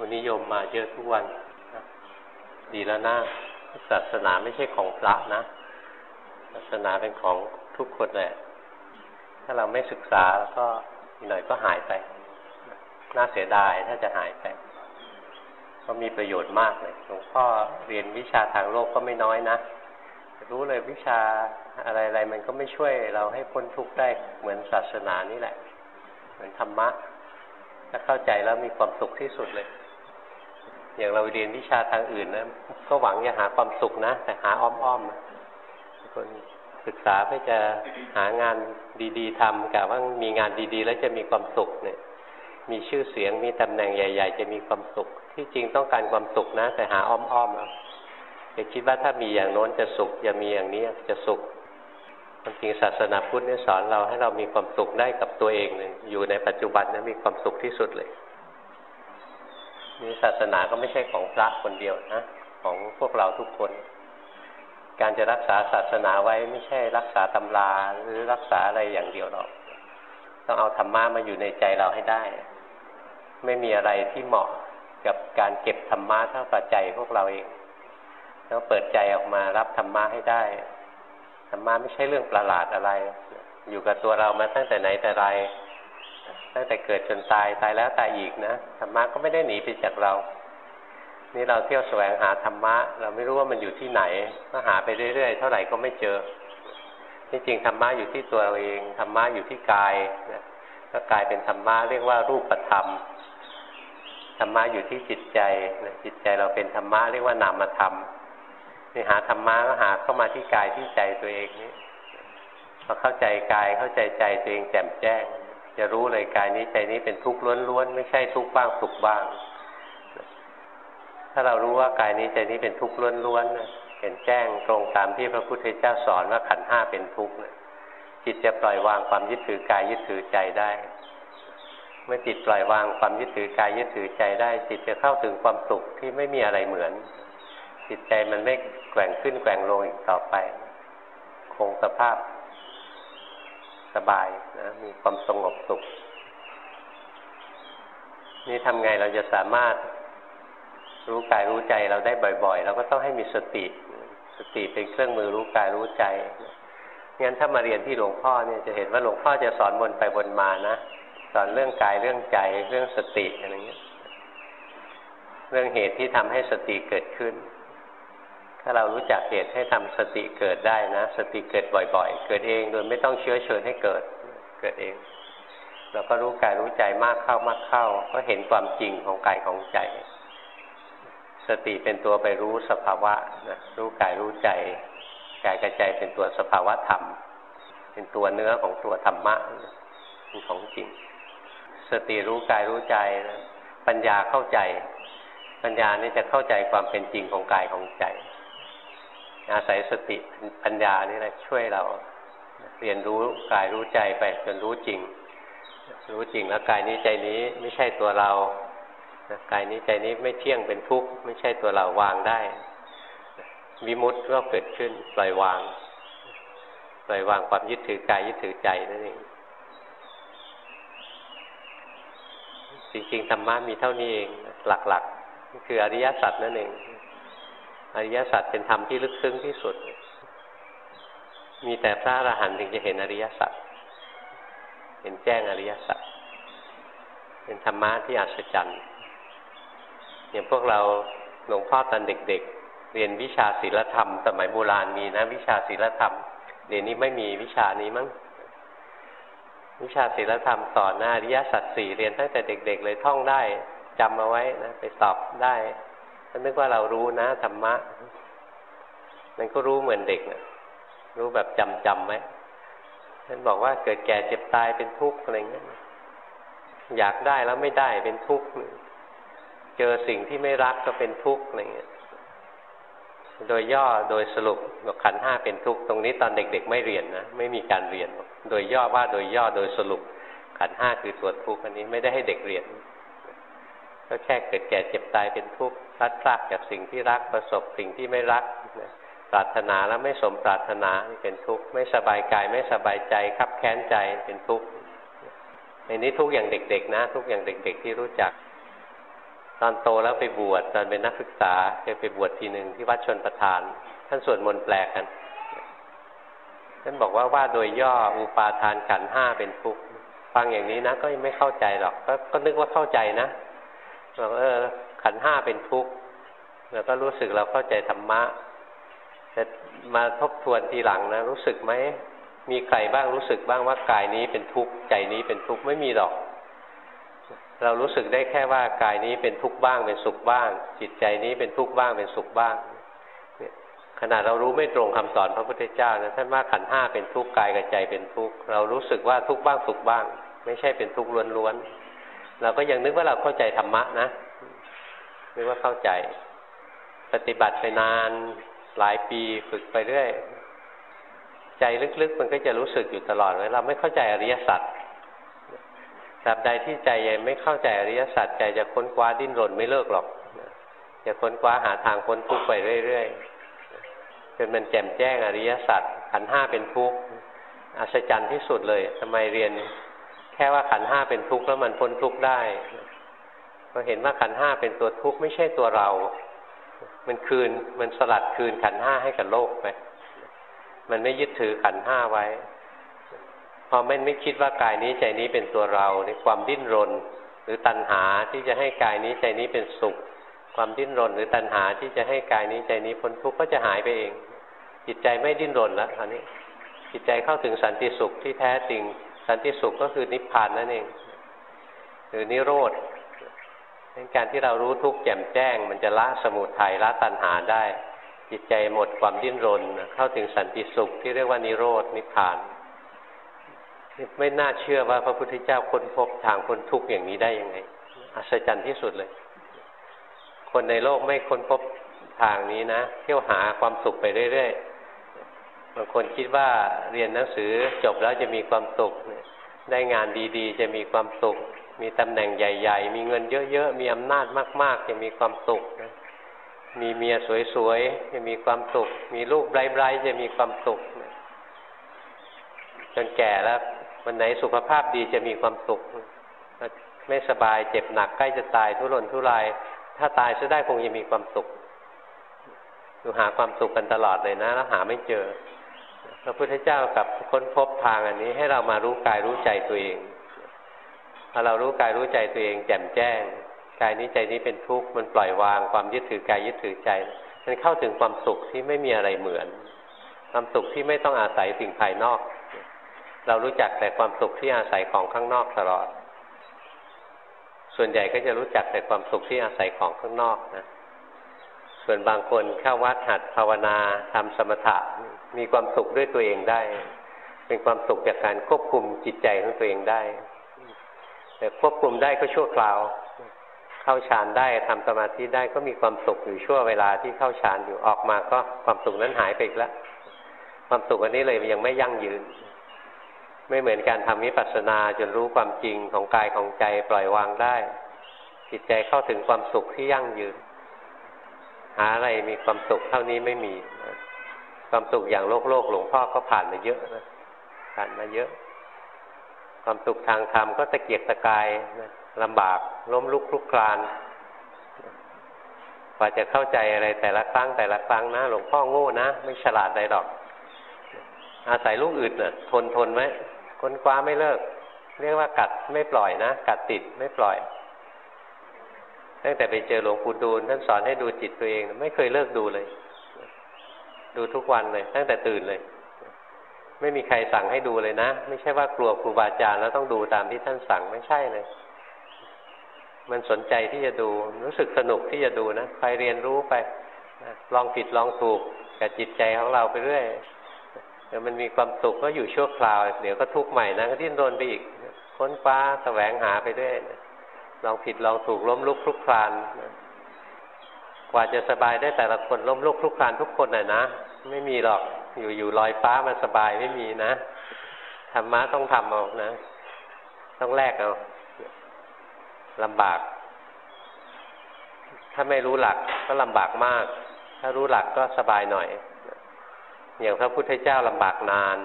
วันนิยมมาเยอะทุกวัน ดีแล้วนะ ศาสนาไม่ใช่ของพระนะ ศาสนาเป็นของทุกคนแหละ ถ้าเราไม่ศึกษาแล้วก็อีหน่อยก็หายไป น่าเสียดายถ้าจะหายไป ก็มีประโยชน์มากเลย หลวงพ่อเรียนวิชาทางโลกก็ไม่น้อยนะ รู้เลยวิชาอะไรๆมันก็ไม่ช่วยเราให้พ้นทุกข์ได้เหมือนศาสนานี่แหละ เหมือนธรรมะถ้าเข้าใจแล้วมีความสุขที่สุดเลย อย่างเราเรียนวิชาทางอื่นนะก็หวังจะหาความสุขนะ แต่หาอ้อมๆคนศึกษาเพื่อจะหางานดีๆทำกะว่ามีงานดีๆ แล้วจะมีความสุขเนี่ย มีชื่อเสียงมีตำแหน่งใหญ่ ๆ จะมีความสุข ที่จริงต้องการความสุขนะ แต่หาอ้อมๆเอาจะคิดว่าถ้ามีอย่างโน้นจะสุขจะมีอย่างนี้จะสุขควจริงศาสนาพุทธเนี่ยสอนเราให้เรามีความสุขได้กับตัวเองเลยอยู่ในปัจจุบันนะมีความสุขที่สุดเลย นี่ศาสนาก็ไม่ใช่ของพระคนเดียวนะ ของพวกเราทุกคน การจะรักษาศาสนาไว้ไม่ใช่รักษาตำราหรือรักษาอะไรอย่างเดียวหรอก ต้องเอาธรรมะมาอยู่ในใจเราให้ได้ ไม่มีอะไรที่เหมาะกับการเก็บธรรมะเท่ากับใจพวกเราเองต้องเปิดใจออกมารับธรรมะให้ได้ธรรมะไม่ใช่เรื่องประหลาดอะไร อยู่กับตัวเรามาตั้งแต่ไหนแต่ไร ตั้งแต่เกิดจนตายตายแล้วตายอีกนะธรรมะก็ไม่ได้หนีไปจากเรา นี่เราเที่ยวแสวงหาธรรมะ เราไม่รู้ว่ามันอยู่ที่ไหน ก็หาไปเรื่อยๆ เท่าไหร่ก็ไม่เจอที่จริงธรรมะอยู่ที่ตัวเราเองธรรมะอยู่ที่กายนะก็กลายเป็นธรรมะเรียกว่ารูปธรรมธรรมะอยู่ที่จิตใจนะจิตใจเราเป็นธรรมะเรียกว่านามธรรมนี่หาธรรมะก็หาเข้ามาที่กายที่ใจตัวเองนี่พอเข้าใจกายเข้าใจใจตัวเองแจ่มแจ้ง จะรู้เลยกายนี้ใจนี้เป็นทุกข์ล้วนๆไม่ใช่ทุกข์บ้างสุขบ้าง ถ้าเรารู้ว่ากายนี้ใจนี้เป็นทุกข์ล้วนๆเห็นแจ้งตรงตามที่พระพุทธเจ้าสอนว่าขันห้าเป็นทุกข์จิตจะปล่อยวางความยึดถือกายยึดถือใจได้ เมื่อจิตปล่อยวางความยึดถือกายยึดถือใจได้ จิตจะเข้าถึงความสุขที่ไม่มีอะไรเหมือน จิตใจมันไม่แกว่งขึ้นแกว่งลงอีกต่อไป คงสภาพ สบายนะมีความสงบสุข นี่ทำไงเราจะสามารถรู้กายรู้ใจเราได้บ่อย ๆ เราก็ต้องให้มีสติ สติเป็นเครื่องมือรู้กายรู้ใจงั้นถ้ามาเรียนที่หลวงพ่อเนี่ยจะเห็นว่าหลวงพ่อจะสอนวนไปวนมานะสอนเรื่องกายเรื่องใจเรื่องสติอะไรเงี้ย เรื่องเหตุที่ทำให้สติเกิดขึ้น ถ้าเรารู้จักเหตุให้ทำสติเกิดได้นะ สติเกิดบ่อย ๆ เกิดเองโดยไม่ต้องเชื้อเชิญให้เกิด เกิดเอง เราก็รู้กายรู้ใจมากเข้ามากเข้า ก็เห็นความจริงของกายของใจ สติเป็นตัวไปรู้สภาวะนะรู้กายรู้ใจกายกับใจเป็นตัวสภาวะธรรม เป็นตัวเนื้อของตัวธรรมะเป็นของจริง สติรู้กายรู้ใจนะปัญญาเข้าใจ ปัญญานี่จะเข้าใจความเป็นจริงของกายของใจ อาศัยสติปัญญานี่แหละช่วยเราเรียนรู้กายรู้ใจไปจนรู้จริง รู้จริงแล้วกายนี้ใจนี้ไม่ใช่ตัวเรากายนี้ใจนี้ไม่เที่ยงเป็นทุกข์ไม่ใช่ตัวเราวางได้วิมุตต์ก็เกิดขึ้นปล่อยวางปล่อยวางความยึดถือกายยึดถือใจนั่นเองจริงๆธรรมะมีเท่านี้เองหลักๆคืออริยสัจนั่นเอง อริยสัจเป็นธรรมที่ลึกซึ้งที่สุด มีแต่พระอรหันต์ถึงจะเห็นอริยสัจเห็นแจ้งอริยสัจเป็นธรรมะที่อัศจรรย์อย่างพวกเราหลวงพ่อตอนเด็ก ๆ เรียนวิชาศีลธรรม สมัยโบราณมีนะ วิชาศีลธรรม เดี๋ยวนี้ไม่มีวิชานี้มั้งวิชาศีลธรรมสอนนะอริยสัจสี่เรียนตั้งแต่เด็ก ๆ เลยท่องได้จำเอาไว้นะไปสอบได้ ก็นึกว่าเรารู้นะธรรมะ มันก็รู้เหมือนเด็กนะรู้แบบจำจำไว้ท่านบอกว่าเกิดแก่เจ็บตายเป็นทุกข์อะไรเงี้ยอยากได้แล้วไม่ได้เป็นทุกข์เจอสิ่งที่ไม่รักก็เป็นทุกข์อะไรเงี้ยโดยย่อโดยสรุปบอกขันห้าเป็นทุกข์ตรงนี้ตอนเด็ก ๆ ไม่เรียนนะไม่มีการเรียน โดยย่อว่าโดยย่อโดยสรุปขันห้าคือตัวทุกข์อันนี้ไม่ได้ให้เด็กเรียน ก็แค่เกิดแก่เจ็บตายเป็นทุกข์รัดพากจากสิ่งที่รักประสบสิ่งที่ไม่รักปรารถนาแล้วไม่สมปรารถนาเป็นทุกข์ไม่สบายกายไม่สบายใจคับแค้นใจเป็นทุกข์ในนี้ทุกอย่างเด็ก ๆ นะ ทุกอย่างเด็ก ๆ ที่รู้จัก ตอนโตแล้วไปบวชตอนเป็นนักศึกษาเคยไปบวชทีหนึ่งที่วัดชนประทาน ท่านสวดมนต์แปลกกันท่านบอกว่าว่าโดยย่ออุปาทานขันห้าเป็นทุกข์ฟังอย่างนี้นะก็ไม่เข้าใจหรอกกก็นึกว่าเข้าใจนะ บอกเออขันห้าเป็นทุกข์แล้วก็รู้สึกเราเข้าใจธรรมะแต่มาทบทวนทีหลังนะ รู้สึกไหมมีใครบ้างรู้สึกบ้างว่ากายนี้เป็นทุกข์ใจนี้เป็นทุกข์ไม่มีหรอก เรารู้สึกได้แค่ว่ากายนี้เป็นทุกข์บ้างเป็นสุขบ้าง จิตใจนี้เป็นทุกข์บ้างเป็นสุขบ้างขนาดเรารู้ไม่ตรงคำสอนพระพุทธเจ้านะท่านว่าขันห้าเป็นทุกข์กายกับใจเป็นทุกข์เรารู้สึกว่าทุกข์บ้างสุขบ้าง ไม่ใช่เป็นทุกข์ล้วนๆ เราก็ยังนึกว่าเราเข้าใจธรรมะนะนึกว่าเข้าใจ ปฏิบัติไปนานหลายปีฝึกไปเรื่อยใจลึกๆ มันก็จะรู้สึกอยู่ตลอดว่าเราไม่เข้าใจอริยสัจตราบใดที่ใจยังไม่เข้าใจอริยสัจใจจะค้นคว้าดิ้นรนไม่เลิกหรอกจะค้นคว้าหาทางพ้นทุกข์ไปเรื่อยๆจนมันแจ่มแจ้งอริยสัจขันห้าเป็นทุกข์อัศจรรย์ที่สุดเลยทำไมเรียน แค่ว่าขันห้าเป็นทุกข์แล้วมันพ้นทุกข์ได้เราเห็นว่าขันห้าเป็นตัวทุกข์ไม่ใช่ตัวเรา มันคืนมันสลัดคืนขันห้าให้กับโลกไป มันไม่ยึดถือขันห้าไว้ พอไม่ไม่คิดว่ากายนี้ใจนี้เป็นตัวเราในความดิ้นรน หรือตัณหาที่จะให้กายนี้ใจนี้เป็นสุข ความดิ้นรน หรือตัณหาที่จะให้กายนี้ใจนี้พ้นทุกข์ก็จะหายไปเอง จิตใจไม่ดิ้นรนแล้วคราวนี้จิตใจเข้าถึงสันติสุขที่แท้จริง สันติสุขก็คือนิพพานนั่นเอง หรือนิโรธการที่เรารู้ทุกข์แจ่มแจ้ง มันจะละสมุทัยละตัณหาได้ จิตใจหมดความดิ้นรน เข้าถึงสันติสุขที่เรียกว่านิโรธนิพพาน ไม่น่าเชื่อว่าพระพุทธเจ้าค้นพบทางพ้นทุกข์อย่างนี้ได้ยังไง อัศจรรย์ที่สุดเลย คนในโลกไม่ค้นพบทางนี้นะ เที่ยวหาความสุขไปเรื่อยๆ บางคนคิดว่าเรียนหนังสือจบแล้วจะมีความสุข ได้งานดีๆ จะมีความสุข มีตำแหน่งใหญ่ ๆ มีเงินเยอะๆ มีอำนาจมาก ๆ จะมีความสุขนะมีเมียสวยๆ จะมีความสุข มีลูกไร้ๆจะมีความสุขจนแก่แล้ววันไหนสุขภาพดีจะมีความสุข ไม่สบายเจ็บหนักใกล้จะตายทุรนทุราย ถ้าตายจะได้คงจะมีความสุขดูหาความสุขกันตลอดเลยนะ แล้วหาไม่เจอ พระพุทธเจ้ากับค้นพบทางอันนี้ให้เรามารู้กายรู้ใจตัวเองพอเรารู้กายรู้ใจตัวเองแจ่มแจ้งกายนี้ใจนี้เป็นทุกข์มันปล่อยวางความยึดถือกายยึดถือใจ มันเข้าถึงความสุขที่ไม่มีอะไรเหมือน ความสุขที่ไม่ต้องอาศัยสิ่งภายนอก เรารู้จักแต่ความสุขที่อาศัยของข้างนอกตลอด ส่วนใหญ่ก็จะรู้จักแต่ความสุขที่อาศัยของข้างนอกนะ ส่วนบางคนเข้าวัดหัดภาวนาทำสมถะ มีความสุขด้วยตัวเองได้ เป็นความสุขจากการควบคุมจิตใจของตัวเองได้ แต่ควบคุมได้ก็ชั่วคราว เข้าฌานได้ทำสมาธิได้ก็มีความสุขอยู่ชั่วเวลาที่เข้าฌานอยู่ออกมาก็ความสุขนั้นหายไปอีกแล้วความสุขอันนี้เลยยังไม่ยั่งยืน ไม่เหมือนการทำวิปัสสนาจนรู้ความจริงของกายของใจปล่อยวางได้ จิตใจเข้าถึงความสุขที่ยั่งยืน หาอะไรมีความสุขเท่านี้ไม่มี ความสุขอย่างโลกโลกหลวงพ่อก็ผ่านมาเยอะนะผ่านมาเยอะ ความสุขทางธรรมก็ตะเกียกตะกายนะลำบากล้มลุกคลุกคลานกว่าจะเข้าใจอะไรแต่ละครั้งแต่ละครั้งนะหลวงพ่อโง่นะ ไม่ฉลาดใดดอก อาศัยลูกอื่นน่ะ ทนทนไหมค้นคว้าไม่เลิก เรียกว่ากัดไม่ปล่อยนะ กัดติดไม่ปล่อยตั้งแต่ไปเจอหลวงปู่ดูลท่านสอนให้ดูจิตตัวเอง ไม่เคยเลิกดูเลย ดูทุกวันเลย ตั้งแต่ตื่นเลย ไม่มีใครสั่งให้ดูเลยนะ ไม่ใช่ว่ากลัวครูบาอาจารย์แล้วต้องดูตามที่ท่านสั่งไม่ใช่เลย มันสนใจที่จะดู รู้สึกสนุกที่จะดูนะไปเรียนรู้ไปลองผิดลองถูกกับจิตใจของเราไปเรื่อยเดี๋ยวมันมีความสุขก็อยู่ชั่วคราว เดี๋ยวก็ทุกข์ใหม่นะก็ดิ้นรนไปอีก ค้นคว้าแสวงหาไปเรื่อยลองผิดลองถูกล้มลุกคลุกคลาน กว่าจะสบายได้แต่ละคนล้มลุกคลุกคลานทุกคนน่ะนะ ไม่มีหรอกอยู่อยู่ลอยฟ้ามันสบายไม่มีนะธรรมะต้องทำเอานะ ต้องแลกเอาลำบาก ถ้าไม่รู้หลักก็ลำบากมาก ถ้ารู้หลักก็สบายหน่อย อย่างพระพุทธเจ้าลำบากนาน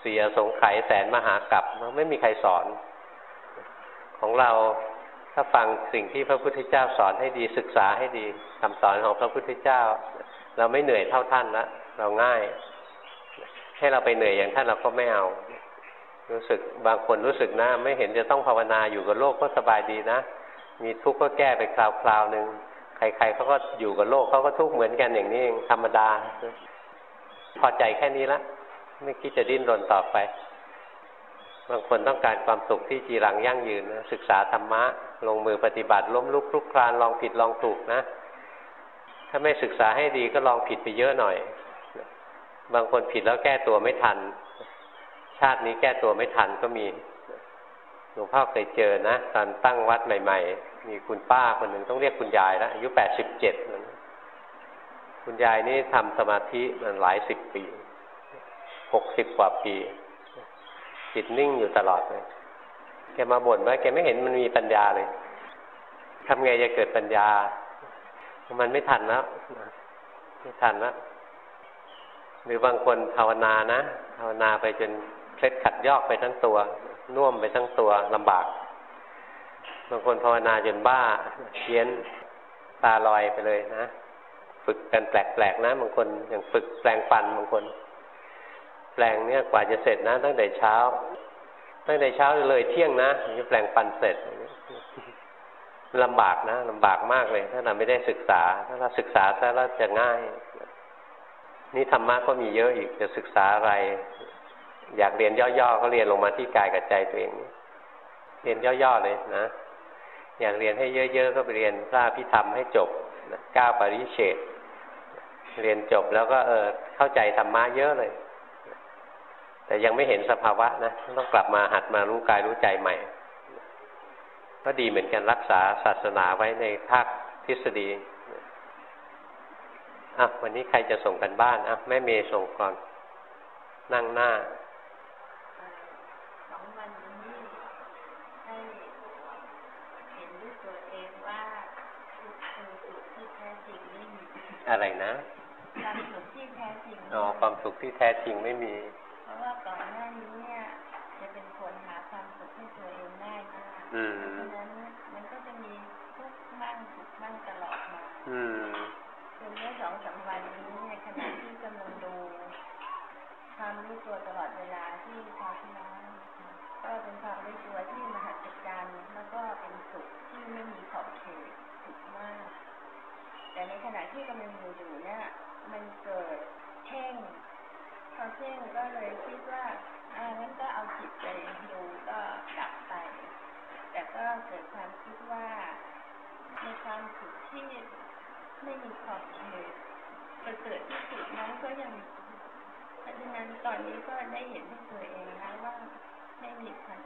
เสียสงไขยแสนมหากรัปไม่มีใครสอน ของเรา ถ้าฟังสิ่งที่พระพุทธเจ้าสอนให้ดีศึกษาให้ดีคำสอนของพระพุทธเจ้า เราไม่เหนื่อยเท่าท่านละเราง่าย ให้เราไปเหนื่อยอย่างท่านเราก็ไม่เอา รู้สึกบางคนรู้สึกนะไม่เห็นจะต้องภาวนาอยู่กับโลกก็สบายดีนะ มีทุกข์ก็แก้ไปคราวๆหนึ่งใครๆเขาก็อยู่กับโลกเขาก็ทุกข์เหมือนกันอย่างนี้เองธรรมดา พอใจแค่นี้ละไม่คิดจะดิ้นรนต่อไป บางคนต้องการความสุขที่จีรังยั่งยืนนะศึกษาธรรมะ ลงมือปฏิบัติ ล้มลุกคลุกคลานลองผิดลองถูกนะ ถ้าไม่ศึกษาให้ดีก็ลองผิดไปเยอะหน่อย บางคนผิดแล้วแก้ตัวไม่ทัน ชาตินี้แก้ตัวไม่ทันก็มีหลวงพ่อเคยเจอนะตอนตั้งวัดใหม่ ๆ มีคุณป้าคนหนึ่งต้องเรียกคุณยายแล้วอายุแปดสิบเจ็ดคุณยายนี่ทำสมาธิมันหลายสิบปีหกสิบกว่าปี จิตนิ่งอยู่ตลอดเลย แกมาบ่นว่าแกไม่เห็นมันมีปัญญาเลยทำไงจะเกิดปัญญา มันไม่ทันแล้วไม่ทันแล้วหรือบางคนภาวนานะภาวนาไปจนเคล็ดขัดยอกไปทั้งตัว น่วมไปทั้งตัวลำบาก บางคนภาวนาจนบ้าเพี้ยนตาลอยไปเลยนะ ฝึกกันแปลกๆนะ บางคนอย่างฝึกแปลงฟันบางคน แปลงเนี่ยกว่าจะเสร็จนะ ตั้งแต่เช้า ตั้งแต่เช้าเลยเที่ยงนะจะแปลงฟันเสร็จลำบากนะลำบากมากเลย ถ้าเราไม่ได้ศึกษา ถ้าเราศึกษาถ้าเราจะง่าย นี่ธรรมะก็มีเยอะอีกจะศึกษาอะไร อยากเรียนย่อๆก็เรียนลงมาที่กายกับใจตัวเองเรียนย่อๆเลยนะอยากเรียนให้เยอะๆก็ไปเรียนพระพิธรรมให้จบก้าปริเชตเรียนจบแล้วก็เออเข้าใจธรรมะเยอะเลย แต่ยังไม่เห็นสภาวะนะต้องกลับมาหัดมารู้กายรู้ใจใหม่ ก็ดีเหมือนกันรักษาศาสนาไว้ในภาคทฤษฎีอะวันนี้ใครจะส่งกันบ้านอะแม่เมย์ส่งก่อน นั่งหน้าอะไรนะความสุขที่แท้จริงอ๋อความสุขที่แท้จริงไม่มีายมากเพราะฉะนั้นมันก็จะมีทุกข์บ้างสุขบ้างตลอดมาจนเมื่อสองสามวันนี้เนี่ยขณะที่กำลังดูความรู้ตัวตลอดเวลาที่พาที่น้องก็เป็นความรู้ตัวที่มหัศจรรย์แล้วก็เป็นสุขที่ไม่มีขอบเขตสุขมาก แต่ในขณะที่กำลังอยู่อยู่เนี่ยมันเกิดเพ่งพอเพ่งก็เลยคิดว่าอ่างั้นก็เอาจิตไปดูก็ดับไป แต่ก็เกิดความคิดว่าในความสุขที่ไม่มีขอบเขตประเสริฐที่สุดนั้นก็ยังเพราะฉะนั้นตอนนี้ก็ได้เห็นด้วยตัวเองนะว่าไม่มีความ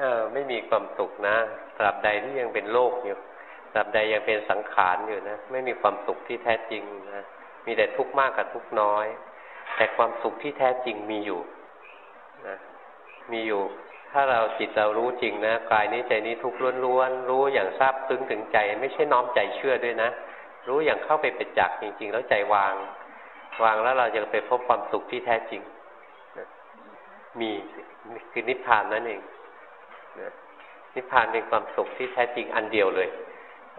เออไม่มีความสุขนะตราบใดที่ยังเป็นโลกอยู่ตราบใดยังเป็นสังขารอยู่นะ ไม่มีความสุขที่แท้จริงนะมีแต่ทุกข์มากกับทุกข์น้อย แต่ความสุขที่แท้จริงมีอยู่นะมีอยู่ ถ้าเราจิตเรารู้จริงนะกายนี้ใจนี้ทุกข์ล้วนๆรู้อย่างทราบซึ้งถึงใจ ไม่ใช่น้อมใจเชื่อด้วยนะ รู้อย่างเข้าไปเป็นจักจริง ๆ แล้วใจวาง วางแล้วเราจะไปพบความสุขที่แท้จริงมีคือนิพพานนั่นเองนะนิพพานเป็นความสุขที่แท้จริงอันเดียวเลย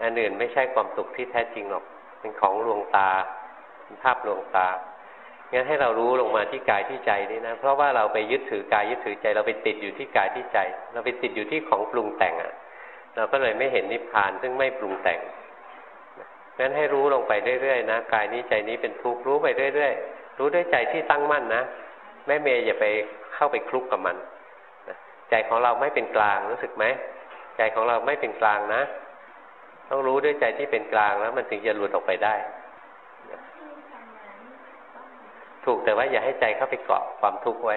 อันอื่นไม่ใช่ความสุขที่แท้จริงหรอกเป็นของลวงตาเป็นภาพลวงตา งั้นให้เรารู้ลงมาที่กายที่ใจนี่นะ เพราะว่าเราไปยึดถือกายยึดถือใจ เราไปติดอยู่ที่กายที่ใจ เราไปติดอยู่ที่ของปรุงแต่งอะ เราก็เลยไม่เห็นนิพพานซึ่งไม่ปรุงแต่งงั้นให้รู้ลงไปเรื่อยๆนะกายนี้ใจนี้เป็นทุกข์รู้ไปเรื่อยๆ รู้ด้วยใจที่ตั้งมั่นนะแม่เมย์อย่าไปเข้าไปคลุกกับมันใจของเราไม่เป็นกลางรู้สึกไหมใจของเราไม่เป็นกลางนะ ต้องรู้ด้วยใจที่เป็นกลางแล้วมันถึงจะหลุดออกไปได้ ถูกแต่ว่าอย่าให้ใจเข้าไปเกาะความทุกข์ไว้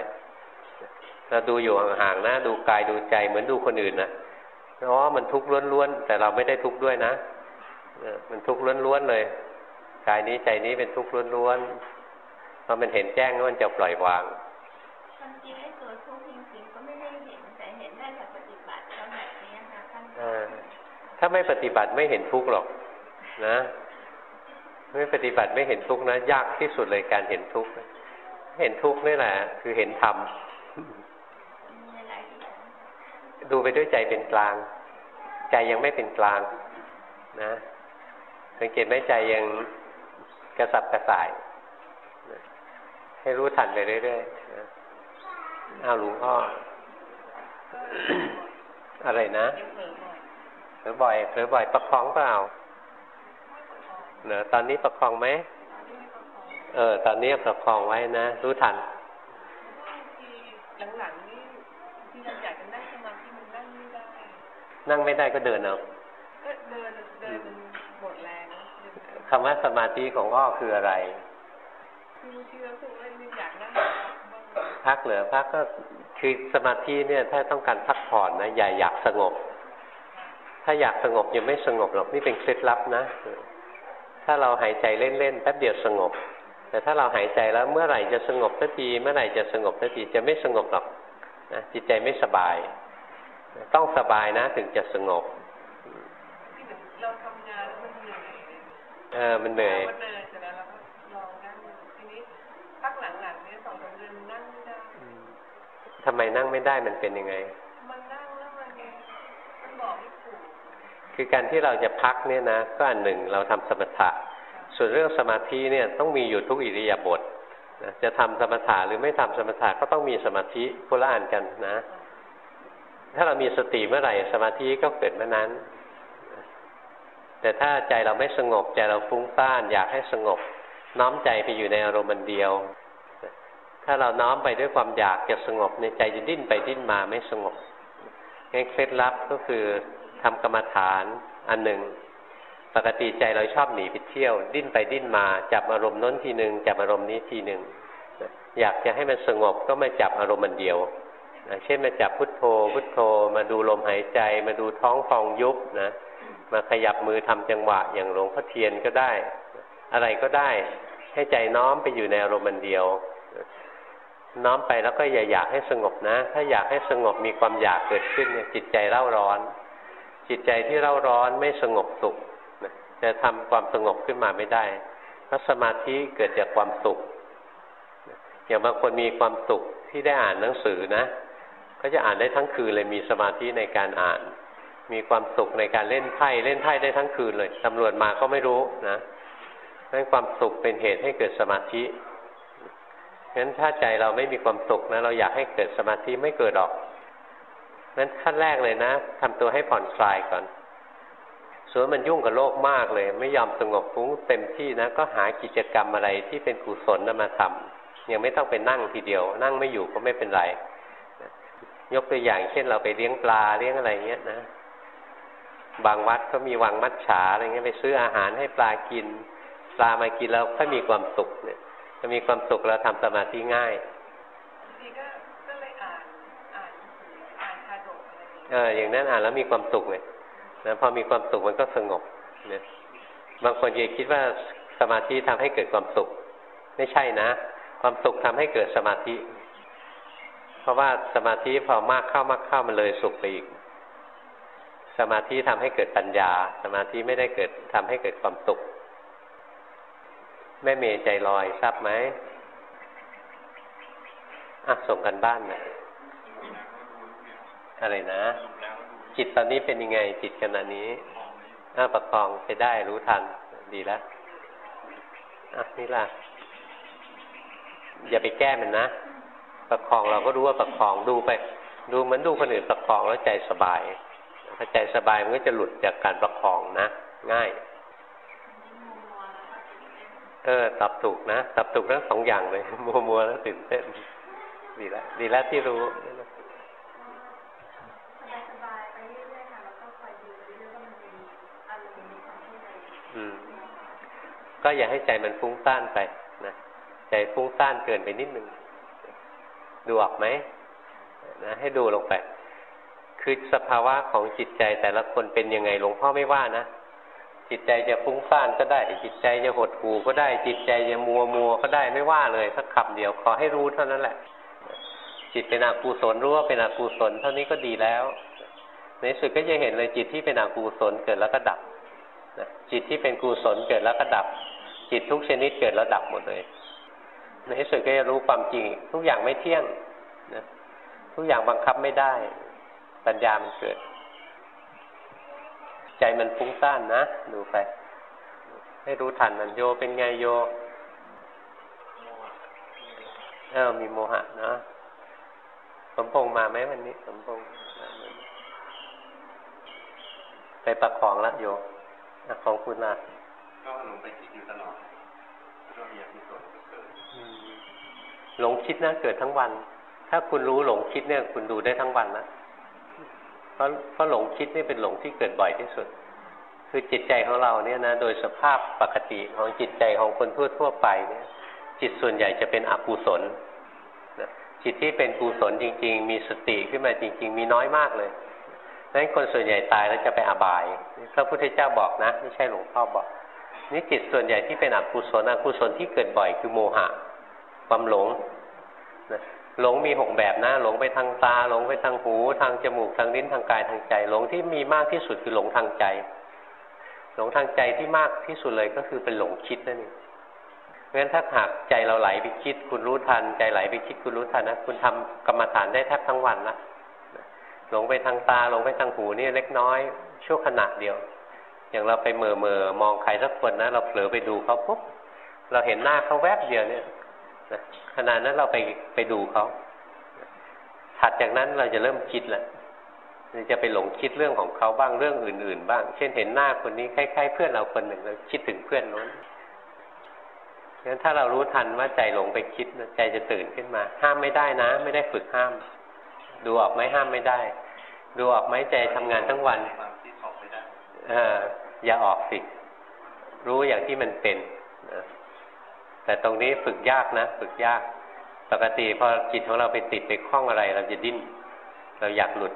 เราดูอยู่ห่างๆนะดูกายดูใจเหมือนดูคนอื่นนะเพราะว่ามันทุกข์ล้วนๆแต่เราไม่ได้ทุกข์ด้วยนะมันทุกข์ล้วนๆเลยกายนี้ใจนี้เป็นทุกข์ล้วนๆพอมันเห็นแจ้งมันจะปล่อยวางความจริงไอ้ตัวทุกข์จริงๆก็ไม่ได้เห็นแต่เห็นได้จากปฏิบัติก็แบบนี้ค่ะท่านถ้าไม่ปฏิบัติไม่เห็นทุกข์หรอก นะ ไม่ปฏิบัติไม่เห็นทุกข์นะ ยากที่สุดเลยการเห็นทุกข์เห็นทุกข์นี่แหละ คือเห็นธรรมดูไปด้วยใจเป็นกลาง ใจยังไม่เป็นกลาง นะสังเกตไหมใจยังกระสับกระส่าย ให้รู้ทันไปเรื่อยๆเอาหลวงพ่ออะไรนะเผลอบ่อยเผลอบ่อยประคองเปล่า นอะตอนนี้ประคองไหมเออ ตอนนี้ประคองไว้นะ รู้ทันหลังๆนี่ที่เราอยากจะนั่งสมาธิมันนั่งไม่ได้ นั่งไม่ได้ก็เดินเอาก็เดินเดินหมดแรงคำว่าสมาธิของอ้อคืออะไรคือที่เราสึกว่าอยากนั่งพักเหรอพักก็คือสมาธิเนี่ย ถ้าต้องการพักผ่อนนะอย่าอยากสงบ ถ้าอยากสงบยังไม่สงบหรอกนี่เป็นเคล็ดลับนะ ถ้าเราหายใจเล่นๆแป๊บเดียวสงบ แต่ถ้าเราหายใจแล้วเมื่อไหร่จะสงบสักทีเมื่อไหร่จะสงบสักทีจะไม่สงบหรอกนะจิตใจไม่สบาย ต้องสบายนะ ถึงจะสงบเราทำงานมันเหนื่อยเออมันเหนื่อยทำไมนั่งไม่ได้มันเป็นยังไงมันนั่งแล้วมันมันบอกไม่ถูก คือการที่เราจะพักเนี่ยนะก็อันหนึ่งเราทำสมถะ ส่วนเรื่องสมาธิเนี่ยต้องมีอยู่ทุกอิริยาบถจะทำสมถะหรือไม่ทำสมถะก็ต้องมีสมาธิคนละอันกันนะ ถ้าเรามีสติเมื่อไหร่สมาธิก็เกิดเมื่อนั้น แต่ถ้าใจเราไม่สงบใจเราฟุ้งซ่านอยากให้สงบ น้อมใจไปอยู่ในอารมณ์เดียว ถ้าเราน้อมไปด้วยความอยากจะสงบในใจจะดิ้นไปดิ้นมาไม่สงบงั้นเคล็ดลับก็คือ ทำกรรมฐานอันหนึ่ง ปกติใจเราชอบหนีไปเที่ยว ดิ้นไปดิ้นมา จับอารมณ์น้นทีหนึ่งจับอารมณ์นี้ทีหนึ่งอยากจะให้มันสงบก็มาจับอารมณ์มันเดียวเช่นมาจับพุทโธ พุทโธ มาดูลมหายใจ มาดูท้องฟองยุบนะมาขยับมือทำจังหวะอย่างหลวงพ่อเทียนก็ได้ อะไรก็ได้ให้ใจน้อมไปอยู่ในอารมณ์มันเดียว น้อมไปแล้วก็อย่าอยากให้สงบนะ ถ้าอยากให้สงบมีความอยากเกิดขึ้นเนี่ยจิตใจเร่าร้อน จิตใจที่เร่าร้อนไม่สงบสุขจะทำความสงบขึ้นมาไม่ได้ เพราะสมาธิเกิดจากความสุข อย่างบางคนมีความสุขที่ได้อ่านหนังสือนะ ก็จะอ่านได้ทั้งคืนเลยมีสมาธิในการอ่าน มีความสุขในการเล่นไพ่เล่นไพ่ได้ทั้งคืนเลยตำรวจมาก็ไม่รู้นะนั่นความสุขเป็นเหตุให้เกิดสมาธิงั้นถ้าใจเราไม่มีความสุขนะเราอยากให้เกิดสมาธิไม่เกิดหรอก งั้นขั้นแรกเลยนะทำตัวให้ผ่อนคลายก่อนส่วนมันยุ่งกับโลกมากเลย ไม่ยอมสงบฟุ้งเต็มที่นะ ก็หากิจกรรมอะไรที่เป็นกุศลนมาทำยังไม่ต้องไปนั่งทีเดียว นั่งไม่อยู่ก็ไม่เป็นไร ยกตัวอย่างเช่นเราไปเลี้ยงปลาเลี้ยงอะไรเงี้ยนะ บางวัดก็มีวังมัดฉาอะไรเงี้ยไปซื้ออาหารให้ปลากิน ปลามากินแล้วค่อยมีความสุขเนี่ยจะมีความสุขเราทำสมาธิง่าย เอออย่างนั้นอ่านแล้วมีความสุขเลยนะพอมีความสุขมันก็สงบเนี่ยบางคนยังคิดว่าสมาธิทำให้เกิดความสุข ไม่ใช่นะ ความสุขทำให้เกิดสมาธิ เพราะว่าสมาธิพอมากเข้ามากเข้ามันเลยสุขไปอีก สมาธิทำให้เกิดปัญญา สมาธิไม่ได้เกิดทำให้เกิดความสุขแม่เมย์ใจลอยทราบไหมอะส่งกันบ้านนะอะไรนะ จิตตอนนี้เป็นยังไง จิตขณะนี้อะประคองไปได้รู้ทันดีแล้วอะนี่ล่ะ อย่าไปแก้มันนะ ประคองเราก็รู้ว่าประคองดูไป ดูเหมือนดูคนอื่นประคองแล้วใจสบายถ้าใจสบายมันก็จะหลุดจากการประคองนะ ง่าย เออตอบถูกนะตอบถูกทั้งสองอย่างเลยมัวมัวแล้วตื่นเต้น ดีแล้วดีแล้วที่รู้ ก็อย่าให้ใจมันฟุ้งซ่านไปนะใจฟุ้งซ่านเกินไปนิดนึงดูออกไหมนะให้ดูลงไป คือสภาวะของจิตใจแต่ละคนเป็นยังไงหลวงพ่อไม่ว่านะจิตใจจะฟุ้งซ่านก็ได้ จิตใจจะหดหู่ก็ได้ จิตใจจะมัวมัวก็ได้ไม่ว่าเลยสักคำเดียวขอให้รู้เท่านั้นแหละ จิตเป็นอกุศลรู้ว่าเป็นอกุศลเท่านี้ก็ดีแล้ว ในสุดก็จะเห็นเลยจิตที่เป็นอกุศลเกิดแล้วก็ดับจิตที่เป็นกุศลเกิดแล้วก็ดับ จิตทุกชนิดเกิดแล้วดับหมดเลย ในที่สุดก็จะรู้ความจริง ทุกอย่างไม่เที่ยงนะทุกอย่างบังคับไม่ได้ ปัญญามันเกิด ใจมันฟุ้งซ่านนะ ดูไป ให้รู้ทันมันโยเป็นไงโยเออมีโมหะนะสมพงมาไหมวันนี้ สมพงไปประคองแล้วโยของคุณนะก็หลงไปคิดอยู่ตลอดก็มีอกุศลเกิด หลงคิดนะเกิดทั้งวัน ถ้าคุณรู้หลงคิดเนี่ย คุณดูได้ทั้งวันนะเพราะเพราะหลงคิดนี่เป็นหลงที่เกิดบ่อยที่สุด คือจิตใจของเราเนี่ยนะโดยสภาพปกติของจิตใจของคนทั่วทั่วไปเนี่ย จิตส่วนใหญ่จะเป็นอกุศลจิตที่เป็นกุศลจริง ๆ มีสติขึ้นมาจริง ๆ มีน้อยมากเลยดังนั้นคนส่วนใหญ่ตายแล้วจะไปอบายพระพุทธเจ้าบอกนะ ไม่ใช่หลวงพ่อบอกนี่จิตส่วนใหญ่ที่เป็นอกุศลอกุศลที่เกิดบ่อยคือโมหะ ความหลงนะหลงมีหกแบบนะ หลงไปทางตา หลงไปทางหู ทางจมูกทางลิ้นทางกายทางใจ หลงที่มีมากที่สุดคือหลงทางใจ หลงทางใจที่มากที่สุดเลยก็คือเป็นหลงคิดนั่นเองเพราะฉะนั้นถ้าหากใจเราไหลไปคิด คุณรู้ทัน ใจไหลไปคิดคุณรู้ทันนะคุณทำกรรมฐานได้แทบทั้งวันละหลงไปทางตาหลงไปทางหูนี่เล็กน้อยชั่วขณะเดียว อย่างเราไปเมื่อเมื่อมองใครสักคนนะ เราเผลอไปดูเขาปุ๊บเราเห็นหน้าเขาแวบเดียวเนี่ย ขณะนั้นเราไปไปดูเขาถัดจากนั้นเราจะเริ่มคิดแหละจะไปหลงคิดเรื่องของเขาบ้างเรื่องอื่น ๆ บ้าง เช่นเห็นหน้าคนนี้คล้ายๆเพื่อนเราคนหนึ่งเราคิดถึงเพื่อนนู้นงั้นถ้าเรารู้ทันว่าใจหลงไปคิดใจจะตื่นขึ้นมา ห้ามไม่ได้นะ ไม่ได้ฝึกห้าม ดูออกไหมห้ามไม่ได้ ดูออกไหมใจทำงานทั้งวันเอออย่าออกสิ รู้อย่างที่มันเป็นนะ แต่ตรงนี้ฝึกยากนะ ฝึกยาก ปกติพอจิตของเราไปติดไปคล้องอะไร เราจะดิ้น เราอยากหลุด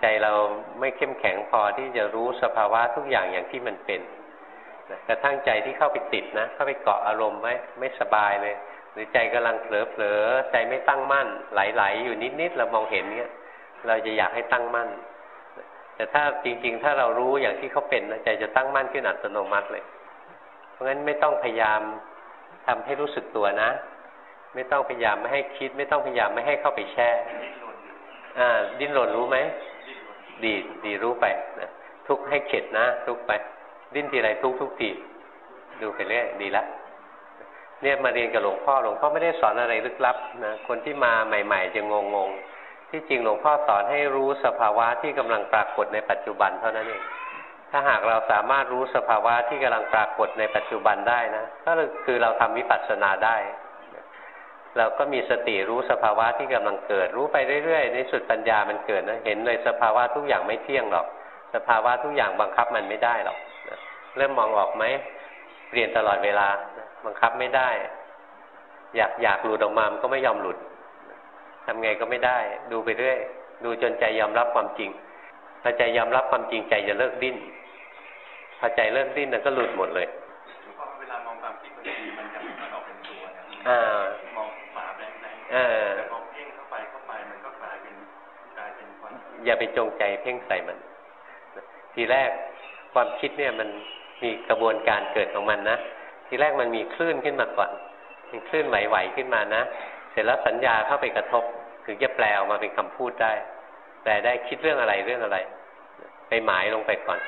ใจเราไม่เข้มแข็งพอที่จะรู้สภาวะทุกอย่างอย่างที่มันเป็นกระทั่งใจที่เข้าไปติดนะ เข้าไปเกาะอารมณ์ไว้ไม่สบายเลย หรือใจกำลังเผลอๆใจไม่ตั้งมั่น ไหลๆอยู่นิดๆเรามองเห็นเนี้ยเราจะอยากให้ตั้งมั่น แต่ถ้าจริง ๆ ถ้าเรารู้อย่างที่เขาเป็นใจจะตั้งมั่นขึ้นอัตโนมัติเลย เพราะงั้นไม่ต้องพยายาม ทำให้รู้สึกตัวนะ ไม่ต้องพยายามไม่ให้คิด ไม่ต้องพยายามไม่ให้เข้าไปแช่อ่า ดิ้นรนรู้ไหมดีดีรู้ไปนะทุกให้เข็ดนะ ทุกไป ดิ้นทีไรทุกทุกทีดูไปเรื่อยดีล้วเนี่ยมาเรียนกับหลวงพ่อหลวงพ่อไม่ได้สอนอะไรลึกลับนะคนที่มาใหม่ ๆ จะงงงที่จริงหลวงพ่อสอนให้รู้สภาวะที่กำลังปรากฏในปัจจุบันเท่านั้นเอง ถ้าหากเราสามารถรู้สภาวะที่กำลังปรากฏในปัจจุบันได้นะ ก็คือเราทำวิปัสสนาได้ เราก็มีสติรู้สภาวะที่กำลังเกิด รู้ไปเรื่อยๆ ในสุดปัญญามันเกิดนะ เห็นเลยสภาวะทุกอย่างไม่เที่ยงหรอก สภาวะทุกอย่างบังคับมันไม่ได้หรอก เริ่มมองออกไหม เปลี่ยนตลอดเวลา บังคับไม่ได้ อยากอยากหลุดออกมา มันก็ไม่ยอมหลุดทำไงก็ไม่ได้ ดูไปเรื่อย ดูจนใจยอมรับความจริงพอใจยอมรับความจริงใจจะเลิกดิ้น พอใจเลิกดิ้นนั่นก็หลุดหมดเลยเวลามองความคิดมันมันจะมันออกเป็นตัวนะอ่ามองฝาแบงแบงมองเพ่งเข้าไปเข้าไปมันก็กลายเป็นกลายเป็นความอย่าไปจงใจเพ่งใส่มัน ทีแรกความคิดเนี่ยมันมีกระบวนการเกิดของมันนะทีแรกมันมีคลื่นขึ้นมาก่อนมีคลื่นไหวๆขึ้นมานะ เสร็จแล้วสัญญาเข้าไปกระทบ ถึงจะแปลออกมาเป็นคำพูดได้แปลได้คิดเรื่องอะไรเรื่องอะไร ไปหมายลงไปก่อน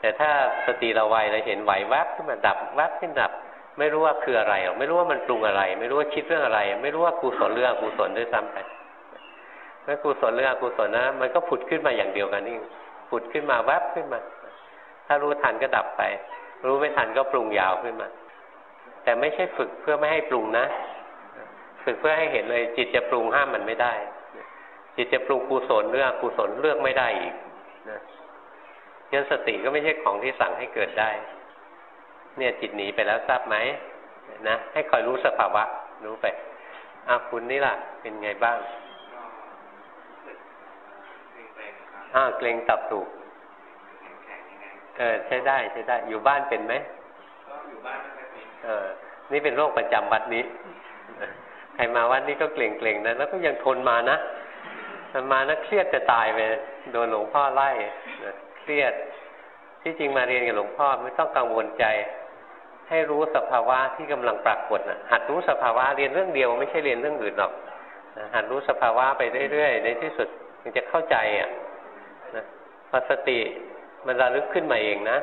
แต่ถ้าสติเราไวเราเห็นไหวแวบขึ้นมาดับแวบขึ้นดับ ไม่รู้ว่าคืออะไรหรอกไม่รู้ว่ามันปรุงอะไร ไม่รู้ว่าคิดเรื่องอะไร ไม่รู้ว่ากุศลเรื่องกุศลด้วยซ้ำไปเมื่อกุศลเรื่องกุศลนะมันก็ผุดขึ้นมาอย่างเดียวกันนี่ผุดขึ้นมาแวบขึ้นมา ถ้ารู้ทันก็ดับไป รู้ไม่ทันก็ปรุงยาวขึ้นมา แต่ไม่ใช่ฝึกเพื่อไม่ให้ปรุงนะ ฝึกเพื่อให้เห็นเลยจิตจะปรุงห้ามมันไม่ได้ จิตจะปรุงกุศลเรื่องกุศลเลือกไม่ได้อีกนะ ยันสติก็ไม่ใช่ของที่สั่งให้เกิดได้ เนี่ยจิตหนีไปแล้วทราบไหมนะให้คอยรู้สภาวะ รู้ไปอาคุณนี่ล่ะ เป็นไงบ้างอ่าเกรงตับถูกเออใช้ได้ใช้ได้ อยู่บ้านเป็นไหมก็อยู่บ้านเป็นเออ นี่เป็นโรคประจำวัดนี้ใครมาวัดนี้ก็เกรงเกรงนะแล้วก็ยังทนมานะมันมานะเครียดจะตายไปโดนหลวงพ่อไล่ รียด ที่จริงมาเรียนกับหลวงพ่อไม่ต้องกังวลใจ ให้รู้สภาวะที่กำลังปรากฏนะหัดรู้สภาวะเรียนเรื่องเดียวไม่ใช่เรียนเรื่องอื่นหรอกหัดรู้สภาวะไปเรื่อยๆในที่สุดมันจะเข้าใจอะนะพอสติมันระลึกขึ้นมาเองนะ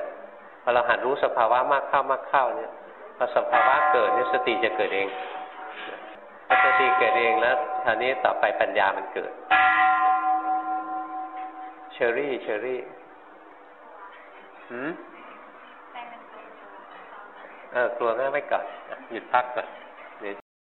พอเราหัดรู้สภาวะมากเข้ามากเข้าเนี่ยพอสภาวะเกิดเนี่ยสติจะเกิดเองพอสติเกิดเองแล้วคราวนี้ต่อไปปัญญามันเกิด เชอรี่เชอรี่ หืมเออกลัวแม่ไม่ก่อนอะหยุดพักก่อน